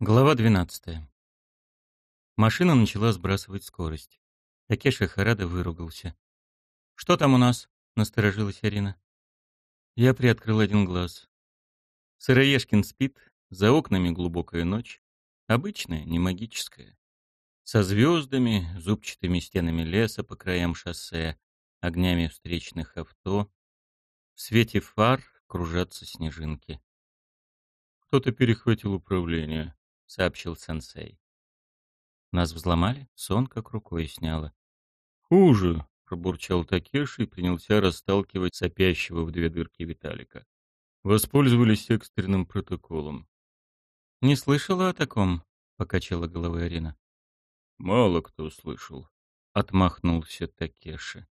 Глава 12. Машина начала сбрасывать скорость. Такеши Харада выругался. «Что там у нас?» — насторожилась Арина. Я приоткрыл один глаз. Сыроежкин спит, за окнами глубокая ночь. Обычная, не магическая. Со звездами, зубчатыми стенами леса по краям шоссе, огнями встречных авто. В свете фар кружатся снежинки. Кто-то перехватил управление. — сообщил сенсей. Нас взломали, сон как рукой сняло. «Хуже!» — пробурчал Такеши и принялся расталкивать сопящего в две дырки Виталика. Воспользовались экстренным протоколом. «Не слышала о таком?» — покачала головой Арина. «Мало кто слышал», — отмахнулся Такеши.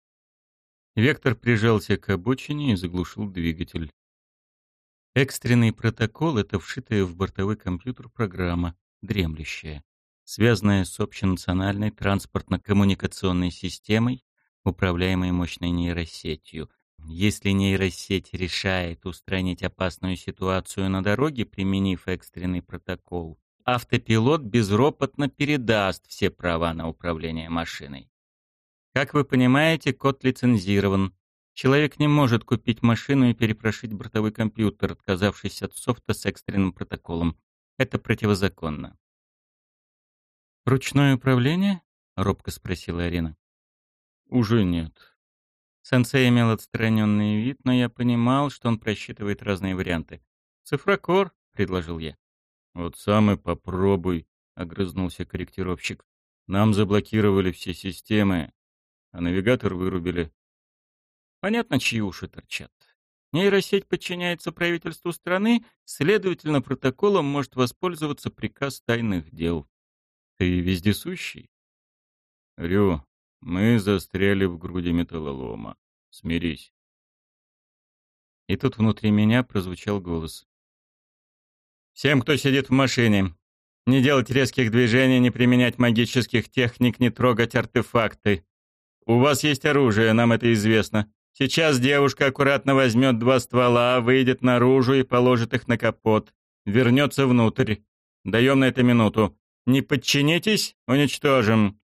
Вектор прижался к обочине и заглушил двигатель. Экстренный протокол — это вшитая в бортовой компьютер программа, дремлющая, связанная с общенациональной транспортно-коммуникационной системой, управляемой мощной нейросетью. Если нейросеть решает устранить опасную ситуацию на дороге, применив экстренный протокол, автопилот безропотно передаст все права на управление машиной. Как вы понимаете, код лицензирован, Человек не может купить машину и перепрошить бортовой компьютер, отказавшись от софта с экстренным протоколом. Это противозаконно. «Ручное управление?» — робко спросила Арина. «Уже нет». Сенсей имел отстраненный вид, но я понимал, что он просчитывает разные варианты. «Цифрокор», — предложил я. «Вот сам и попробуй», — огрызнулся корректировщик. «Нам заблокировали все системы, а навигатор вырубили. Понятно, чьи уши торчат. Нейросеть подчиняется правительству страны, следовательно, протоколом может воспользоваться приказ тайных дел. Ты вездесущий? Рю, мы застряли в груди металлолома. Смирись. И тут внутри меня прозвучал голос. Всем, кто сидит в машине, не делать резких движений, не применять магических техник, не трогать артефакты. У вас есть оружие, нам это известно. Сейчас девушка аккуратно возьмет два ствола, выйдет наружу и положит их на капот. Вернется внутрь. Даем на это минуту. Не подчинитесь — уничтожим.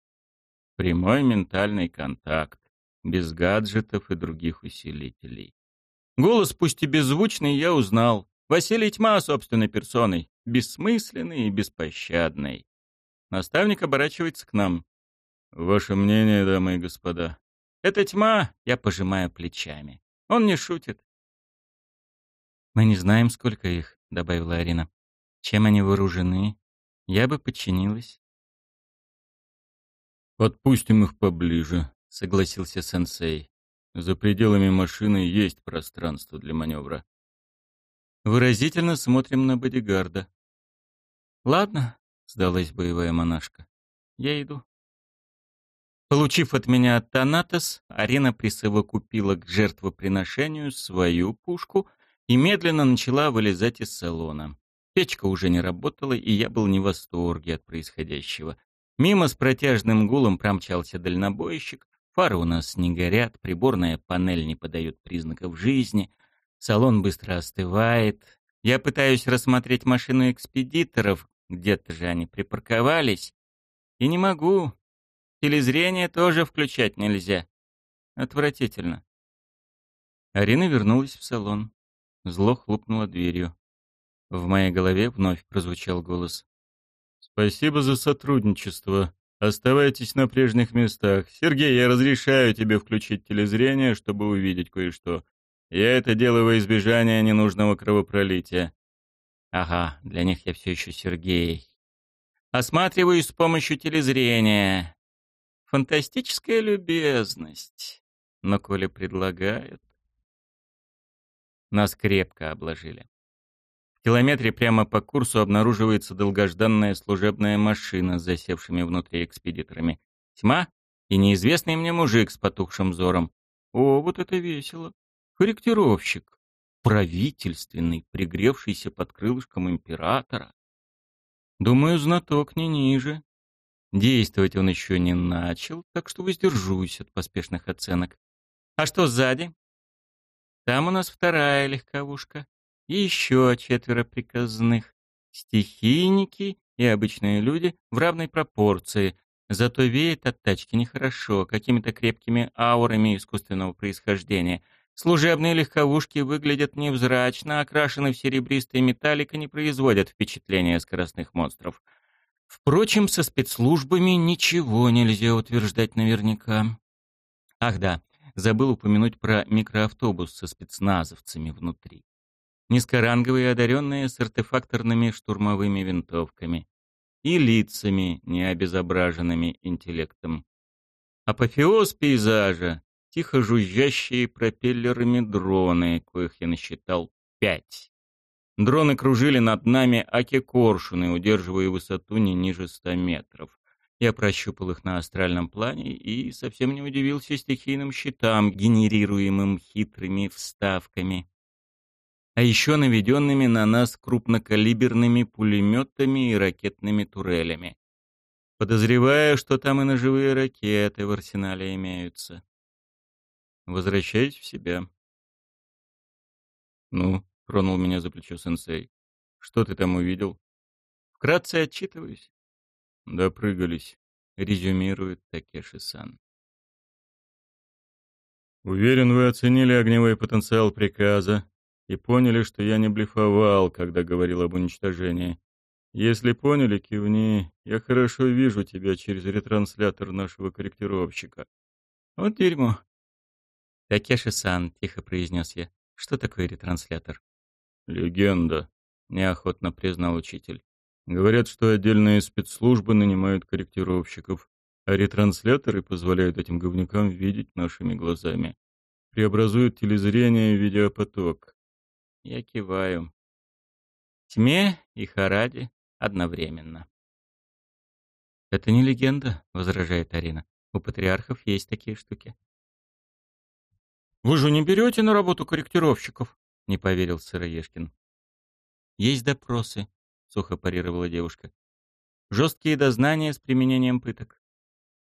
Прямой ментальный контакт. Без гаджетов и других усилителей. Голос, пусть и беззвучный, я узнал. Василий Тьма собственной персоной. Бессмысленный и беспощадный. Наставник оборачивается к нам. «Ваше мнение, дамы и господа?» Это тьма, я пожимаю плечами. Он не шутит. Мы не знаем, сколько их, добавила Арина. Чем они вооружены? Я бы подчинилась. Подпустим их поближе, согласился сенсей. За пределами машины есть пространство для маневра. Выразительно смотрим на бодигарда. Ладно, сдалась боевая монашка. Я иду. Получив от меня Танатос, Арина присовокупила к жертвоприношению свою пушку и медленно начала вылезать из салона. Печка уже не работала, и я был не в восторге от происходящего. Мимо с протяжным гулом промчался дальнобойщик, фары у нас не горят, приборная панель не подает признаков жизни, салон быстро остывает. Я пытаюсь рассмотреть машину экспедиторов, где-то же они припарковались, и не могу, Телезрение тоже включать нельзя. Отвратительно. Арина вернулась в салон. Зло хлопнуло дверью. В моей голове вновь прозвучал голос. «Спасибо за сотрудничество. Оставайтесь на прежних местах. Сергей, я разрешаю тебе включить телезрение, чтобы увидеть кое-что. Я это делаю во избежание ненужного кровопролития». «Ага, для них я все еще Сергей. Осматриваюсь с помощью телезрения. Фантастическая любезность. Но коли предлагают... Нас крепко обложили. В километре прямо по курсу обнаруживается долгожданная служебная машина с засевшими внутри экспедиторами. Тьма и неизвестный мне мужик с потухшим взором. О, вот это весело. Корректировщик. Правительственный, пригревшийся под крылышком императора. Думаю, знаток не ниже. Действовать он еще не начал, так что воздержусь от поспешных оценок. А что сзади? Там у нас вторая легковушка. И еще четверо приказных. Стихийники и обычные люди в равной пропорции, зато веет от тачки нехорошо, какими-то крепкими аурами искусственного происхождения. Служебные легковушки выглядят невзрачно, окрашены в серебристый металлик и не производят впечатления скоростных монстров. Впрочем, со спецслужбами ничего нельзя утверждать наверняка. Ах да, забыл упомянуть про микроавтобус со спецназовцами внутри. Низкоранговые одаренные с артефакторными штурмовыми винтовками и лицами, не обезображенными интеллектом. Апофеоз пейзажа — тихо жужжащие пропеллерами дроны, коих я насчитал пять. Дроны кружили над нами аки-коршуны, удерживая высоту не ниже ста метров. Я прощупал их на астральном плане и совсем не удивился стихийным щитам, генерируемым хитрыми вставками. А еще наведенными на нас крупнокалиберными пулеметами и ракетными турелями. Подозреваю, что там и ножевые ракеты в арсенале имеются. Возвращаюсь в себя. Ну, тронул меня за плечо сенсей. Что ты там увидел? Вкратце отчитываюсь. Допрыгались, резюмирует Такеши-сан. Уверен, вы оценили огневой потенциал приказа и поняли, что я не блефовал, когда говорил об уничтожении. Если поняли, кивни. Я хорошо вижу тебя через ретранслятор нашего корректировщика. Вот дерьмо. Такеши-сан, тихо произнес я. Что такое ретранслятор? Легенда, неохотно признал учитель. Говорят, что отдельные спецслужбы нанимают корректировщиков, а ретрансляторы позволяют этим говнюкам видеть нашими глазами. Преобразуют телезрение в видеопоток. Я киваю. Тьме и Харади одновременно. «Это не легенда», — возражает Арина. «У патриархов есть такие штуки». «Вы же не берете на работу корректировщиков?» — не поверил Сыроежкин. «Есть допросы», — сухо парировала девушка. «Жесткие дознания с применением пыток.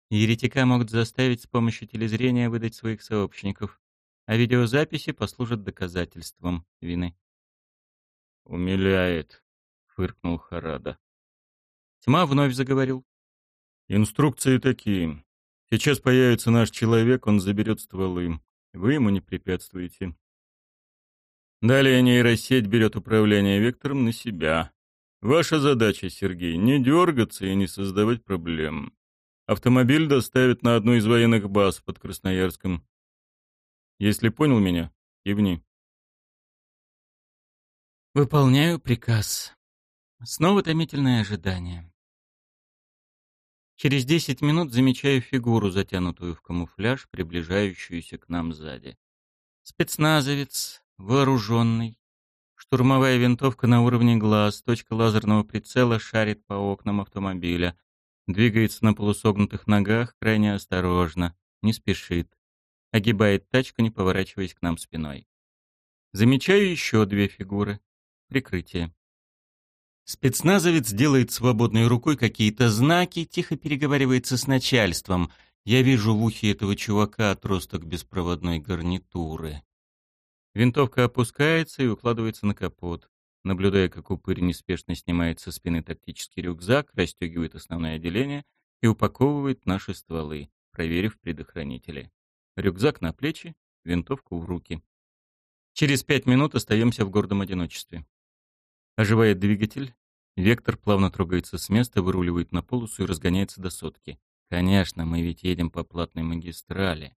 Еретика могут заставить с помощью телезрения выдать своих сообщников, а видеозаписи послужат доказательством вины». «Умиляет», — фыркнул Харада. Тьма вновь заговорил. «Инструкции такие. Сейчас появится наш человек, он заберет стволы. Вы ему не препятствуете. Далее нейросеть берет управление вектором на себя. Ваша задача, Сергей, не дергаться и не создавать проблем. Автомобиль доставят на одну из военных баз под Красноярском. Если понял меня, кивни. Выполняю приказ. Снова томительное ожидание. Через десять минут замечаю фигуру, затянутую в камуфляж, приближающуюся к нам сзади. Спецназовец, вооруженный. Штурмовая винтовка на уровне глаз, точка лазерного прицела шарит по окнам автомобиля. Двигается на полусогнутых ногах, крайне осторожно, не спешит. Огибает тачку, не поворачиваясь к нам спиной. Замечаю еще две фигуры. Прикрытие. Спецназовец делает свободной рукой какие-то знаки, тихо переговаривается с начальством. Я вижу в ухе этого чувака отросток беспроводной гарнитуры. Винтовка опускается и укладывается на капот. Наблюдая, как упырь неспешно снимает со спины тактический рюкзак, расстегивает основное отделение и упаковывает наши стволы, проверив предохранители. Рюкзак на плечи, винтовку в руки. Через пять минут остаемся в гордом одиночестве. Оживает двигатель. Вектор плавно трогается с места, выруливает на полосу и разгоняется до сотки. Конечно, мы ведь едем по платной магистрали.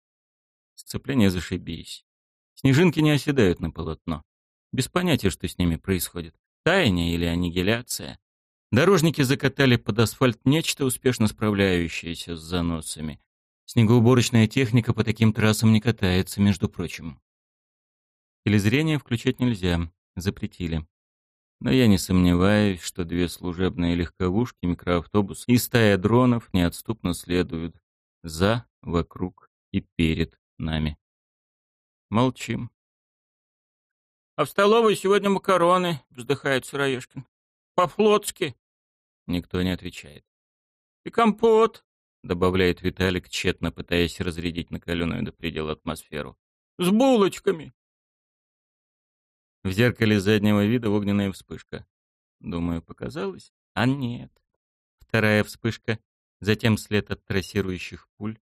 Сцепление зашибись. Снежинки не оседают на полотно. Без понятия, что с ними происходит. Таяние или аннигиляция. Дорожники закатали под асфальт нечто, успешно справляющееся с заносами. Снегоуборочная техника по таким трассам не катается, между прочим. Телезрение включать нельзя, запретили. Но я не сомневаюсь, что две служебные легковушки, микроавтобус и стая дронов неотступно следуют за, вокруг и перед нами. Молчим. — А в столовой сегодня макароны, — вздыхает Сыроежкин. — По-флотски. Никто не отвечает. — И компот, — добавляет Виталик, тщетно пытаясь разрядить накаленную до предела атмосферу. — С булочками. В зеркале заднего вида огненная вспышка. Думаю, показалось. А нет. Вторая вспышка, затем след от трассирующих пуль,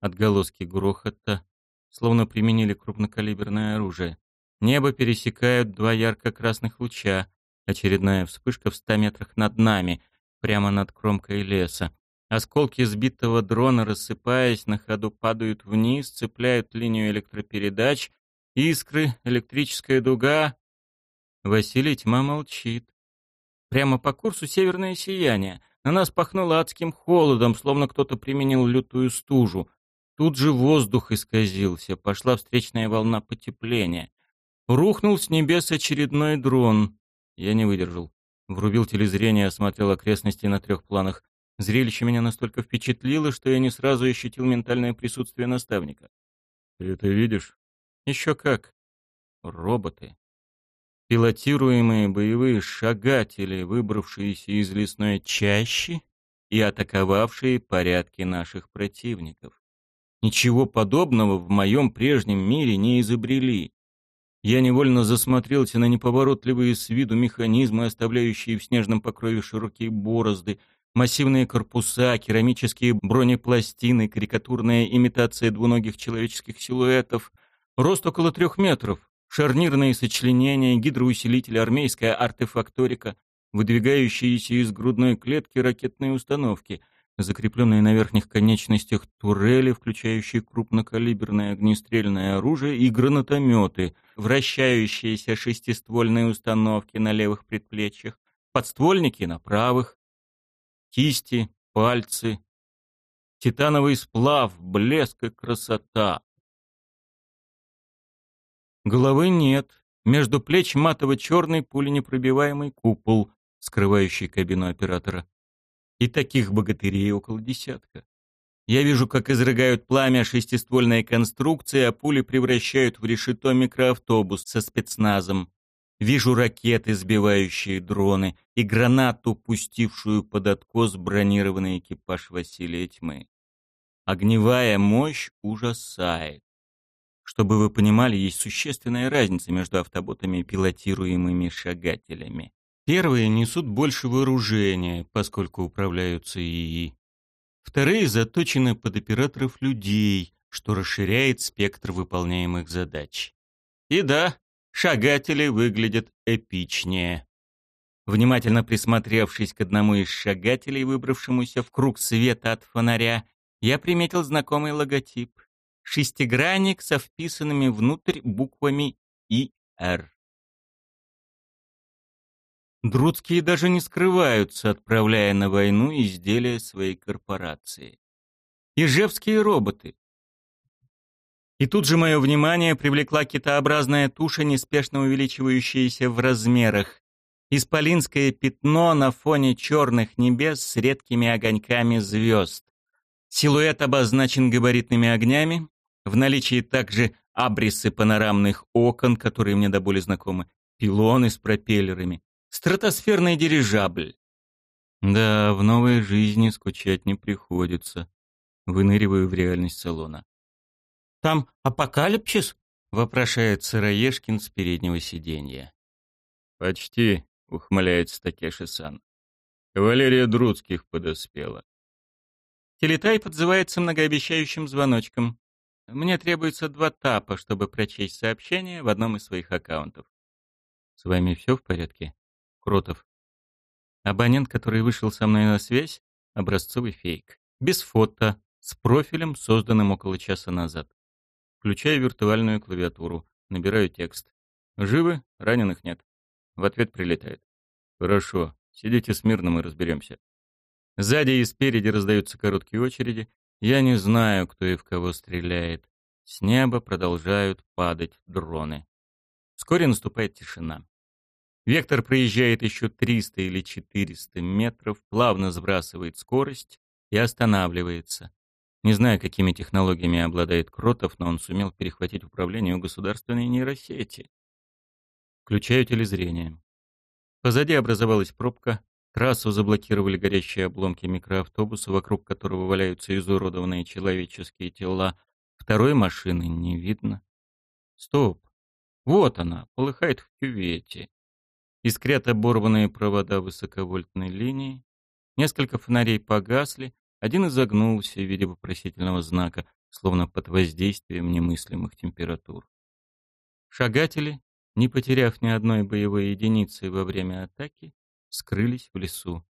отголоски грохота, словно применили крупнокалиберное оружие. Небо пересекают два ярко-красных луча, очередная вспышка в ста метрах над нами, прямо над кромкой леса. Осколки сбитого дрона, рассыпаясь, на ходу падают вниз, цепляют линию электропередач, искры, электрическая дуга. Василий тьма молчит. Прямо по курсу северное сияние. На нас пахнуло адским холодом, словно кто-то применил лютую стужу. Тут же воздух исказился, пошла встречная волна потепления. Рухнул с небес очередной дрон. Я не выдержал. Врубил телезрение, осмотрел окрестности на трех планах. Зрелище меня настолько впечатлило, что я не сразу ощутил ментальное присутствие наставника. «Ты это видишь?» «Еще как. Роботы. Пилотируемые боевые шагатели, выбравшиеся из лесной чащи и атаковавшие порядки наших противников. Ничего подобного в моем прежнем мире не изобрели. Я невольно засмотрелся на неповоротливые с виду механизмы, оставляющие в снежном покрове широкие борозды, массивные корпуса, керамические бронепластины, карикатурная имитация двуногих человеческих силуэтов, рост около трех метров, шарнирные сочленения, гидроусилители, армейская артефакторика, выдвигающиеся из грудной клетки ракетные установки, закрепленные на верхних конечностях турели, включающие крупнокалиберное огнестрельное оружие и гранатометы, вращающиеся шестиствольные установки на левых предплечьях, подствольники на правых, кисти, пальцы, титановый сплав, блеск и красота. Головы нет. Между плеч матово-черный пуленепробиваемый купол, скрывающий кабину оператора. И таких богатырей около десятка. Я вижу, как изрыгают пламя шестиствольные конструкции, а пули превращают в решето микроавтобус со спецназом. Вижу ракеты, сбивающие дроны, и гранату, пустившую под откос бронированный экипаж Василия Тьмы. Огневая мощь ужасает. Чтобы вы понимали, есть существенная разница между автоботами и пилотируемыми шагателями. Первые несут больше вооружения, поскольку управляются ИИ. Вторые заточены под операторов людей, что расширяет спектр выполняемых задач. И да, шагатели выглядят эпичнее. Внимательно присмотревшись к одному из шагателей, выбравшемуся в круг света от фонаря, я приметил знакомый логотип шестигранник со вписанными внутрь буквами ИР. Друдские даже не скрываются, отправляя на войну изделия своей корпорации. Ижевские роботы. И тут же мое внимание привлекла китообразная туша, неспешно увеличивающаяся в размерах. Исполинское пятно на фоне черных небес с редкими огоньками звезд. Силуэт обозначен габаритными огнями, в наличии также абрисы панорамных окон, которые мне до боли знакомы, пилоны с пропеллерами, стратосферный дирижабль. Да, в новой жизни скучать не приходится. Выныриваю в реальность салона. «Там апокалипсис?» — вопрошает Сыроежкин с переднего сиденья. «Почти», — ухмыляется Такеши-сан. «Кавалерия Друдских подоспела». Телетайп отзывается многообещающим звоночком. Мне требуется два тапа, чтобы прочесть сообщение в одном из своих аккаунтов. С вами все в порядке? Кротов. Абонент, который вышел со мной на связь, образцовый фейк. Без фото, с профилем, созданным около часа назад. Включаю виртуальную клавиатуру, набираю текст. Живы? Раненых нет. В ответ прилетает. Хорошо, сидите смирно, мы разберемся. Сзади и спереди раздаются короткие очереди, я не знаю, кто и в кого стреляет. С неба продолжают падать дроны. Вскоре наступает тишина. Вектор проезжает еще 300 или 400 метров, плавно сбрасывает скорость и останавливается. Не знаю, какими технологиями обладает Кротов, но он сумел перехватить управление у государственной нейросети. Включаю телезрение. Позади образовалась пробка, Трассу заблокировали горящие обломки микроавтобуса, вокруг которого валяются изуродованные человеческие тела. Второй машины не видно. Стоп. Вот она, полыхает в кювете. Искрят оборванные провода высоковольтной линии. Несколько фонарей погасли, один изогнулся в виде вопросительного знака, словно под воздействием немыслимых температур. Шагатели, не потеряв ни одной боевой единицы во время атаки, скрылись в лесу.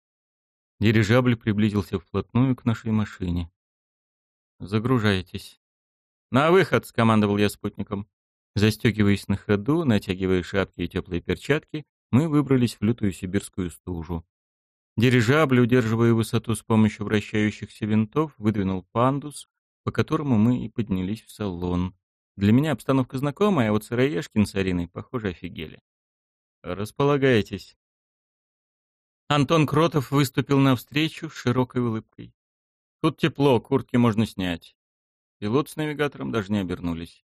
Дирижабль приблизился вплотную к нашей машине. «Загружайтесь». «На выход!» — скомандовал я спутником. Застегиваясь на ходу, натягивая шапки и теплые перчатки, мы выбрались в лютую сибирскую стужу. Дирижабль, удерживая высоту с помощью вращающихся винтов, выдвинул пандус, по которому мы и поднялись в салон. Для меня обстановка знакомая, а вот Сыроежкин с Ариной, похоже, офигели. «Располагайтесь». Антон Кротов выступил навстречу с широкой улыбкой. «Тут тепло, куртки можно снять». Пилот с навигатором даже не обернулись.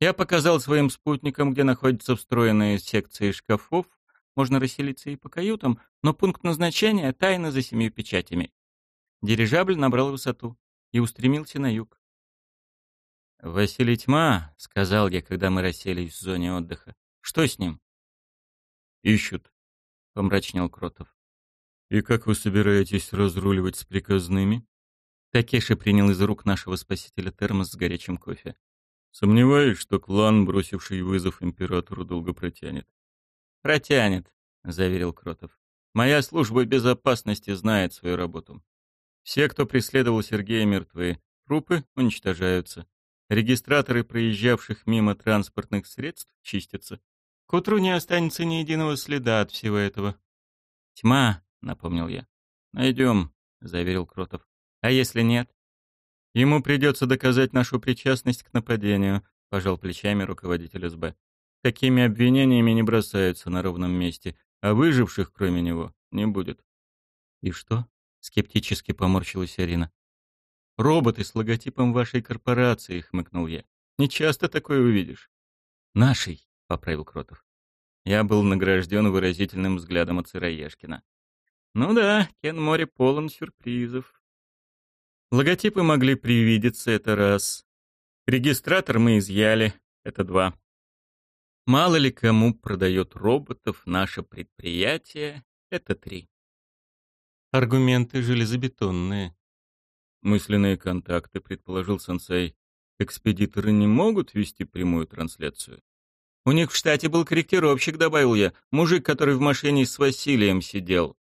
Я показал своим спутникам, где находятся встроенные секции шкафов, можно расселиться и по каютам, но пункт назначения тайно за семью печатями. Дирижабль набрал высоту и устремился на юг. «Василий Тьма», — сказал я, когда мы расселись в зоне отдыха. «Что с ним?» «Ищут», — помрачнел Кротов. «И как вы собираетесь разруливать с приказными?» Такеши принял из рук нашего спасителя термос с горячим кофе. Сомневаюсь, что клан, бросивший вызов императору, долго протянет. «Протянет», — заверил Кротов. «Моя служба безопасности знает свою работу. Все, кто преследовал Сергея, мертвы. Трупы уничтожаются. Регистраторы проезжавших мимо транспортных средств чистятся. К утру не останется ни единого следа от всего этого». «Тьма», — напомнил я. «Найдем», — заверил Кротов. «А если нет?» Ему придется доказать нашу причастность к нападению, пожал плечами руководитель СБ. Такими обвинениями не бросаются на ровном месте, а выживших, кроме него, не будет. И что? Скептически поморщилась Арина. Роботы с логотипом вашей корпорации, хмыкнул я. Не часто такое увидишь. Нашей, поправил Кротов. Я был награжден выразительным взглядом от Сыроежкина. Ну да, Кен Море полон сюрпризов. Логотипы могли привидеться, это раз. Регистратор мы изъяли, это два. Мало ли кому продает роботов наше предприятие, это три. Аргументы железобетонные. Мысленные контакты, предположил сенсей. Экспедиторы не могут вести прямую трансляцию. У них в штате был корректировщик, добавил я, мужик, который в машине с Василием сидел.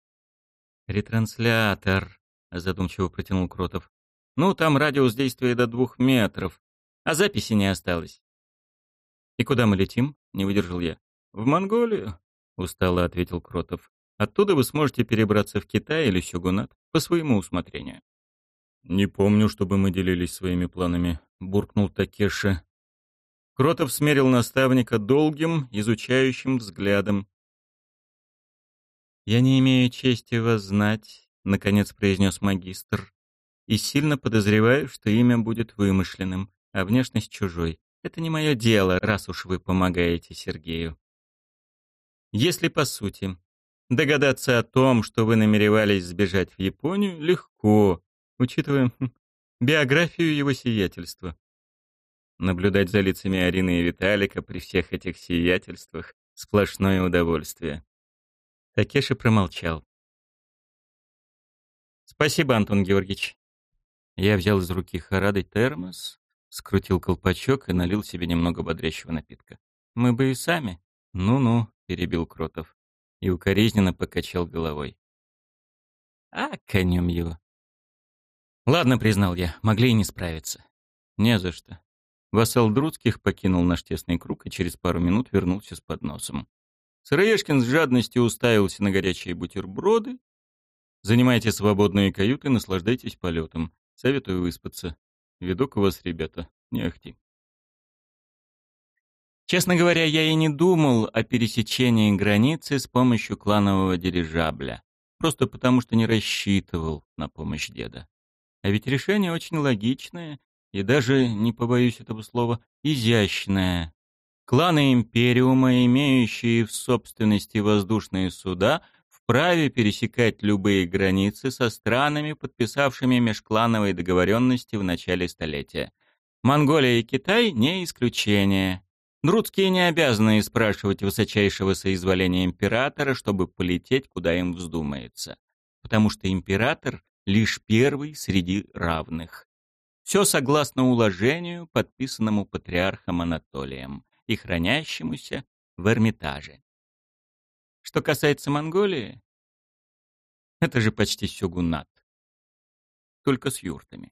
Ретранслятор, задумчиво протянул Кротов. Ну, там радиус действия до двух метров, а записи не осталось. «И куда мы летим?» — не выдержал я. «В Монголию», — устало ответил Кротов. «Оттуда вы сможете перебраться в Китай или Сюгунат по своему усмотрению». «Не помню, чтобы мы делились своими планами», — буркнул Такеши. Кротов смерил наставника долгим, изучающим взглядом. «Я не имею чести вас знать», — наконец произнес магистр и сильно подозреваю, что имя будет вымышленным, а внешность чужой. Это не мое дело, раз уж вы помогаете Сергею. Если по сути догадаться о том, что вы намеревались сбежать в Японию, легко, учитывая хм, биографию его сиятельства. Наблюдать за лицами Арины и Виталика при всех этих сиятельствах — сплошное удовольствие. Такеши промолчал. «Спасибо, Антон Георгиевич. Я взял из руки Харады термос, скрутил колпачок и налил себе немного бодрящего напитка. «Мы бы и сами». «Ну-ну», — перебил Кротов и укоризненно покачал головой. «А, конем его». «Ладно», — признал я, — «могли и не справиться». «Не за что». Вассал Друцких покинул наш тесный круг и через пару минут вернулся с подносом. Сыроежкин с жадностью уставился на горячие бутерброды. «Занимайте свободные каюты, наслаждайтесь полетом. Советую выспаться. Видок у вас, ребята, не ахти. Честно говоря, я и не думал о пересечении границы с помощью кланового дирижабля. Просто потому, что не рассчитывал на помощь деда. А ведь решение очень логичное и даже, не побоюсь этого слова, изящное. Кланы Империума, имеющие в собственности воздушные суда, вправе пересекать любые границы со странами, подписавшими межклановые договоренности в начале столетия. Монголия и Китай не исключение. Друдские не обязаны спрашивать высочайшего соизволения императора, чтобы полететь, куда им вздумается, потому что император лишь первый среди равных. Все согласно уложению, подписанному патриархом Анатолием и хранящемуся в Эрмитаже. Что касается Монголии, это же почти сёгунат. Только с юртами.